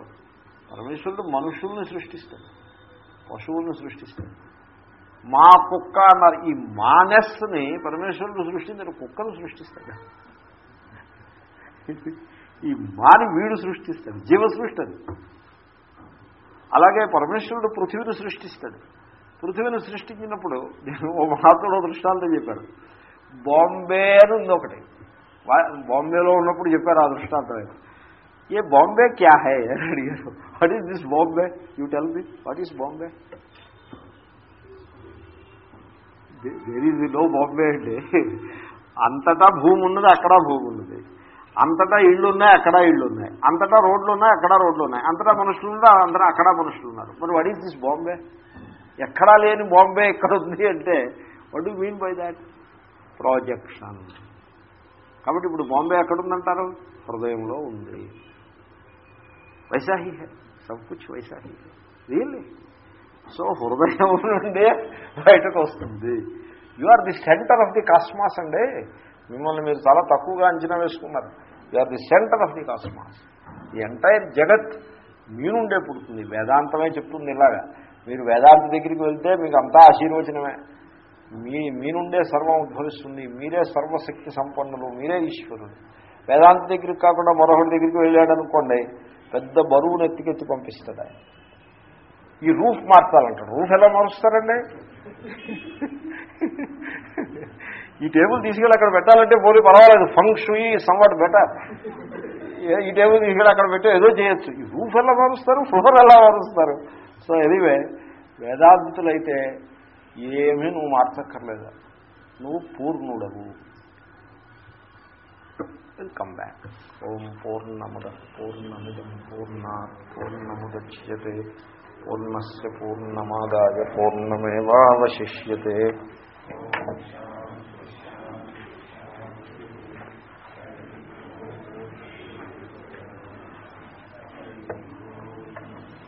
పరమేశ్వరుడు మనుషుల్ని సృష్టిస్తాడు. పశువుల్ని సృష్టిస్తాడు. మా కుక్క అన్నారు. ఈ మానెస్ని పరమేశ్వరుడు సృష్టించాడు. కుక్కను సృష్టిస్తాడు. ఈ మాని వీడు సృష్టిస్తాడు. జీవ సృష్టి అది అలాగే పరమేశ్వరుడు పృథివీని సృష్టిస్తాడు. పృథివీని సృష్టించినప్పుడు నేను ఓ మహాత్ముడు దృష్టాంతం చెప్పారు బాంబే అని ఉంది ఒకటి. బాంబేలో ఉన్నప్పుడు చెప్పారు ఆ దృష్టాంతమే. ఏ బాంబే క్యా హై? అని అడిగారు. What is this Bombay you tell me what is Bombay there is no Bombay అండి అంతటా భూమి ఉన్నది అక్కడ భూమి ఉన్నది. అంతటా ఇళ్ళు ఉన్నాయి అక్కడ ఇళ్ళు ఉన్నాయి. అంతటా రోడ్లు ఉన్నాయి అక్కడ రోడ్లు ఉన్నాయి. అంతటా మనుషులు ఉన్నారు అందరూ అక్కడ మనుషులు ఉన్నారు. మరి వాట్ ఈస్ దిస్ బాంబే ఎక్కడా లేని బాంబే ఎక్కడ ఉంది అంటే what you mean by that projection కాబట్టి ఇప్పుడు బాంబే ఎక్కడుందంటారు? హృదయంలో ఉంది. వైశాహి సబ్ కుచ్ వైశాహి రియల్లీ సో హృదయం నుండే బయటకు వస్తుంది. You are the centre of the cosmos అండి మిమ్మల్ని మీరు చాలా తక్కువగా అంచనా వేసుకున్నారు. You are the centre of the cosmos the entire జగత్ మీ నుండే పుడుతుంది. వేదాంతమే చెప్తుంది ఇలాగా. మీరు వేదాంత దగ్గరికి వెళ్తే మీకు అంతా ఆశీర్వచనమే. మీ మీ నుండే సర్వం ఉద్భవిస్తుంది. మీరే సర్వశక్తి సంపన్నులు మీరే ఈశ్వరుడు వేదాంత దగ్గరికి కాకుండా మరొకటి దగ్గరికి వెళ్ళాడు అనుకోండి పెద్ద బరువును ఎత్తికెత్తి పంపిస్తాడు ఆయన. ఈ రూఫ్ మార్చాలంటాడు. రూఫ్ ఎలా మారుస్తారండి? ఈ టేబుల్ తీసుకెళ్ళి అక్కడ పెట్టాలంటే పోలి పర్వాలేదు. Feng shui somewhat better. ఈ టేబుల్ తీసుకెళ్ళి అక్కడ పెట్టి ఏదో చేయొచ్చు. ఈ రూఫ్ ఎలా మారుస్తారు? ఫ్లోర్ ఎలా మారుస్తారు? సో ఎనీవే వేదాంతులైతే ఏమీ నువ్వు మార్చక్కర్లేదు. నువ్వు పూర్ణుడవు. కమ్ బ్యాక్ ఓం పూర్ణముద పూర్ణమిదం పూర్ణ పూర్ణముద్యతే. పూర్ణస్ పూర్ణమాదాయ పూర్ణమేవాశిష్యతే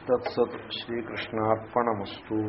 తత్సత్ శ్రీకృష్ణార్పణమస్తు.